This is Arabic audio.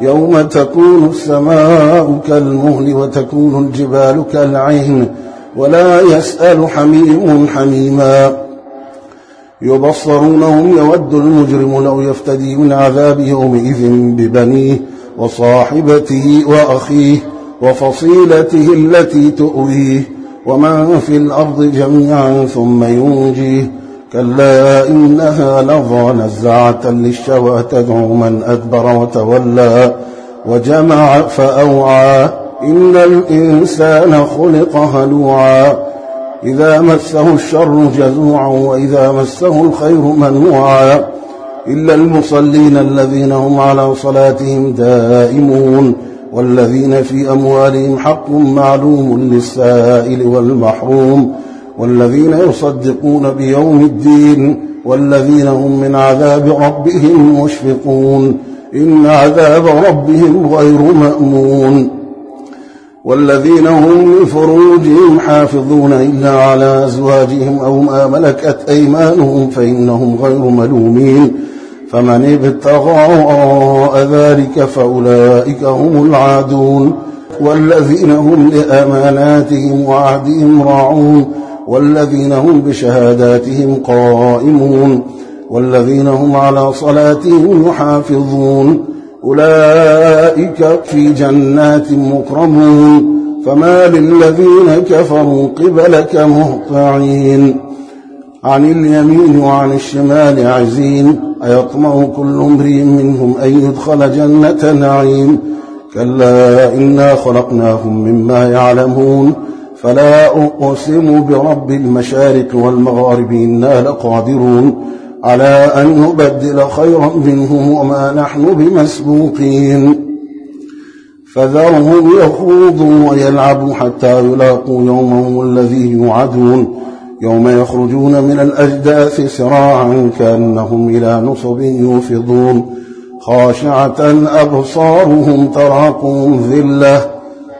يوم تكون السماء كالمهل وتكون الجبال كالعين ولا يسأل حميم حميما. يبصرونهم يود المجرم لو يفتدي من عذاب يومئذ ببنيه وصاحبته وأخيه وفصيلته التي تؤويه ومن في الأرض جميعا ثم ينجيه كلا إنها لظى نزعة للشوى تدعو من أدبر وتولى وجمع فأوعى إن الإنسان خلق هلوعا إذا مسه الشر جزوعا وإذا مسه الخير منوعا إلا المصلين الذين هم على صلاتهم دائمون والذين في أموالهم حق معلوم للسائل والمحروم والذين يصدقون بيوم الدين والذين هم من عذاب ربهم مشفقون إن عذاب ربهم غير مأمون والذين هم لفروجهم حافظون إلا على أزواجهم أو ما ملكت أيمانهم فإنهم غير ملومين فمن ابتغى ذلك فأولئك هم العادون والذين هم لأماناتهم وعهدهم راعون والذين هم بشهاداتهم قائمون والذين هم على صلاتهم يحافظون. أولئك في جنات مكرمون. فما للذين كفروا قبلك مهطعين. عن اليمين وعن الشمال عزين. أيطمع كل امرئ منهم أن يدخل جنة نعيم. كلا إنا خلقناهم مما يعلمون. فلا أقسم برب المشارق والمغارب إنا لقادرون. على أن نبدل خيرا منهم وما نحن بمسبوقين. فذرهم يخوضوا ويلعبوا حتى يلاقوا يومهم الذي يوعدون. يوم يخرجون من الأجداث سراعا كأنهم إلى نصب يوفضون. خاشعة أبصارهم تراقهم ذلة.